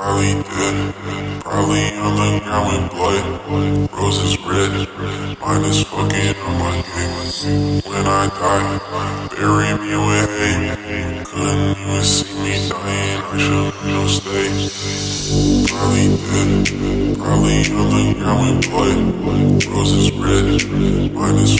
probably dead. Probably on the ground with blood. Roses red, mine is fucking on my name. When I die, bury me with hate. Couldn't even see me dying, I should've no stay. Probably dead, probably on the ground with blood. Roses red, mine is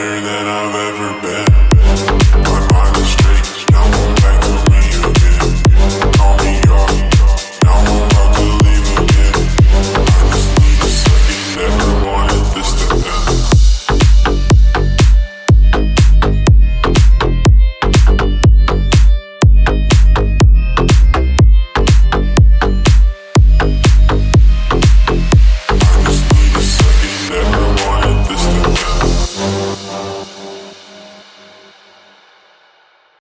better than I've ever been.